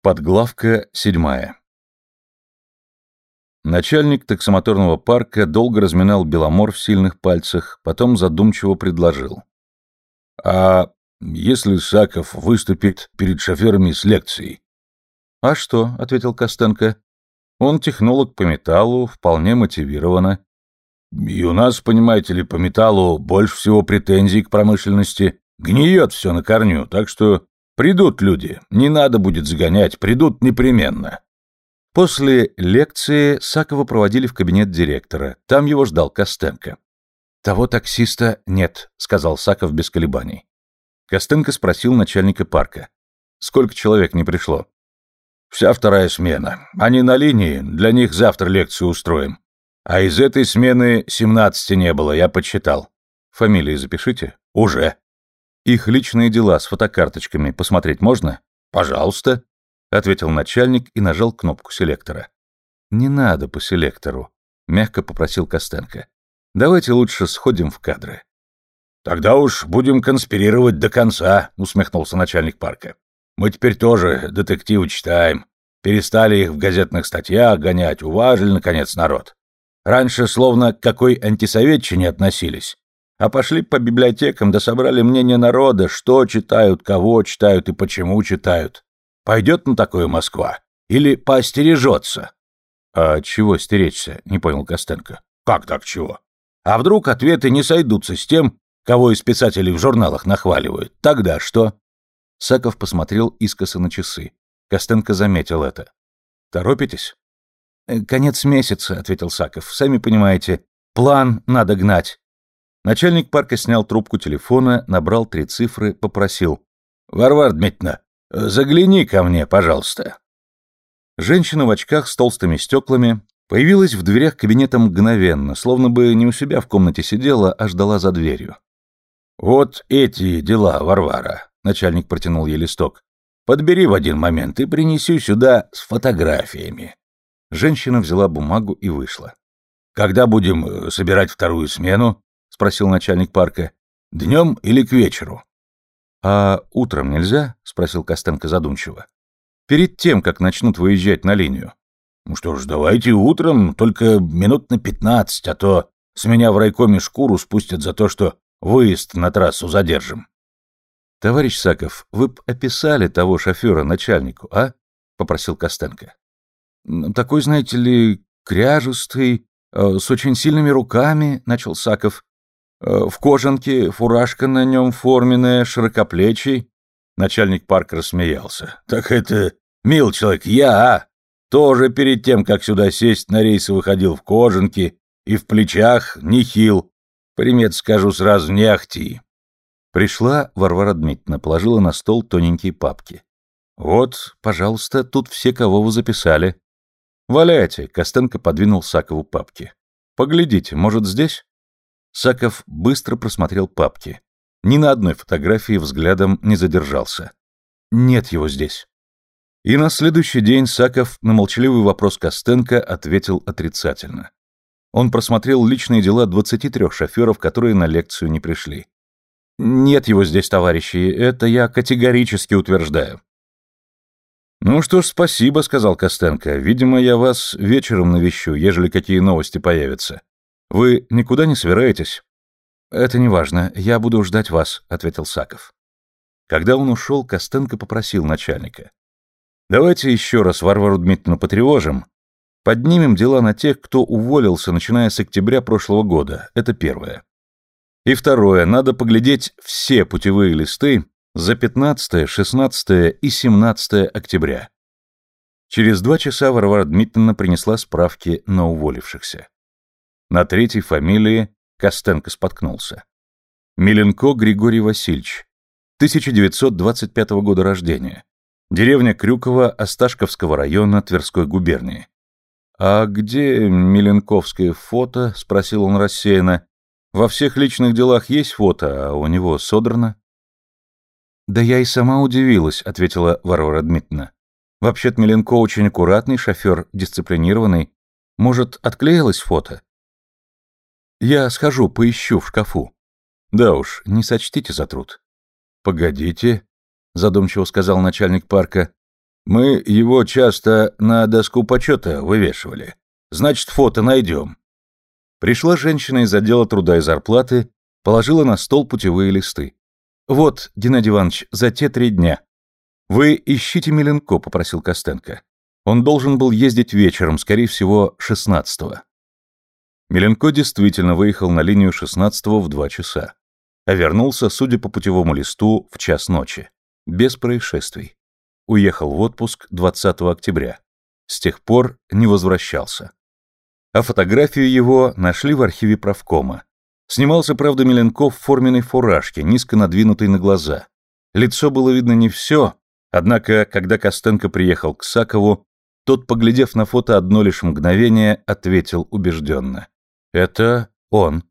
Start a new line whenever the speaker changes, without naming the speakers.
Подглавка седьмая. Начальник таксомоторного парка долго разминал беломор в сильных пальцах, потом задумчиво предложил. «А если Саков выступит перед шоферами с лекцией?»
«А что?» — ответил Костенко. «Он технолог по металлу, вполне мотивированно».
«И у нас, понимаете ли, по металлу больше всего претензий к промышленности. Гниет все на корню, так что Придут люди, не надо будет загонять, придут непременно.
После лекции Сакова проводили в кабинет директора. Там его ждал Костенко. «Того таксиста нет», — сказал Саков без колебаний. Костенко спросил начальника парка. «Сколько человек не пришло?»
«Вся вторая смена. Они на линии, для них завтра лекцию устроим. А из этой смены семнадцати не было, я подсчитал».
«Фамилии запишите».
«Уже».
Их личные дела с фотокарточками посмотреть можно?
Пожалуйста,
ответил начальник и нажал кнопку селектора. Не надо по селектору, мягко попросил Костенко. Давайте лучше сходим в кадры.
Тогда уж будем конспирировать до конца, усмехнулся начальник парка. Мы теперь тоже детективы читаем. Перестали их в газетных статьях гонять, уважили, наконец, народ. Раньше словно к какой антисоветчине относились а пошли по библиотекам да собрали мнение народа, что читают, кого читают и почему читают. Пойдет на такое Москва? Или поостережется?
— А чего стеречься? — не понял Костенко.
— Как так чего? А вдруг ответы не сойдутся с тем, кого из писателей в журналах нахваливают? Тогда что?
Саков посмотрел искоса на часы. Костенко заметил это. «Торопитесь?»
«Э, «Конец месяца», — ответил Саков. «Сами понимаете, план надо гнать.
Начальник парка снял трубку телефона, набрал три цифры, попросил.
«Варвара Дмитриевна, загляни ко мне, пожалуйста».
Женщина в очках с толстыми стеклами появилась в дверях кабинета мгновенно, словно бы не у себя в комнате сидела, а ждала за дверью.
«Вот эти дела, Варвара», — начальник протянул ей листок. «Подбери в один момент и принеси сюда с фотографиями».
Женщина взяла бумагу и вышла.
«Когда будем э, собирать вторую смену?» Спросил начальник парка. Днем или к вечеру?
А утром нельзя? спросил Костенко задумчиво. Перед тем, как начнут выезжать на линию.
Ну что ж, давайте утром, только минут на пятнадцать, а то с меня в райкоме шкуру спустят за то, что выезд на трассу задержим.
Товарищ Саков, вы б описали того шофера начальнику, а? попросил Костенко.
Такой, знаете ли, кряжестый, э, с очень сильными руками, начал Саков. Э, в кожанке, фуражка на нем форменная, широкоплечий.
Начальник парка рассмеялся. Так это, мил человек, я, а? Тоже перед тем, как сюда сесть, на рейсы выходил в кожанке и в плечах нехил. Примет скажу сразу, не ахти.
Пришла Варвара Дмитриевна, положила на стол тоненькие папки. «Вот, пожалуйста, тут все, кого вы записали». «Валяйте», — Костенко подвинул Сакову папки. «Поглядите, может, здесь?» Саков быстро просмотрел папки. Ни на одной фотографии взглядом не задержался. Нет его здесь. И на следующий день Саков на молчаливый вопрос Костенко ответил отрицательно. Он просмотрел личные дела 23 шоферов, которые на лекцию не пришли. «Нет его здесь, товарищи, это я категорически утверждаю». «Ну что ж, спасибо», — сказал Костенко. «Видимо, я вас вечером навещу, ежели какие новости появятся. Вы никуда не собираетесь? Это не важно, я буду ждать вас, ответил Саков. Когда он ушел, Костенко попросил начальника. Давайте еще раз Варвару Дмитриевну потревожим. Поднимем дела на тех, кто уволился, начиная с октября прошлого года. Это первое. И второе, надо поглядеть все путевые листы за 15, 16 и 17 октября. Через два часа Варвара Дмитриевна принесла справки на уволившихся. На третьей фамилии Костенко споткнулся. Миленко Григорий Васильевич, 1925 года рождения. Деревня Крюково Осташковского района Тверской губернии. «А где Миленковское фото?» — спросил он рассеянно. «Во всех личных делах есть фото, а у него содрано».
«Да я и сама удивилась», — ответила Варвара Дмитриевна. «Вообще-то Миленко очень аккуратный шофер, дисциплинированный. Может, отклеилось фото?»
Я схожу, поищу в шкафу. Да уж, не сочтите за труд. Погодите, задумчиво сказал начальник парка.
Мы его часто на доску почета вывешивали. Значит, фото найдем.
Пришла женщина из отдела труда и зарплаты, положила на стол путевые листы. «Вот, Геннадий Иванович, за те три дня». «Вы ищите Миленко», — попросил Костенко. Он должен был ездить вечером, скорее всего, 16-го. Миленко действительно выехал на линию 16-го в два часа, а вернулся, судя по путевому листу, в час ночи. Без происшествий. Уехал в отпуск 20 октября. С тех пор не возвращался. А фотографию его нашли в архиве правкома. Снимался, правда, Миленков в форменной фуражке, низко надвинутой на глаза. Лицо было видно не все, однако, когда Костенко приехал к Сакову, тот, поглядев на фото одно лишь мгновение, ответил убежденно. «Это он».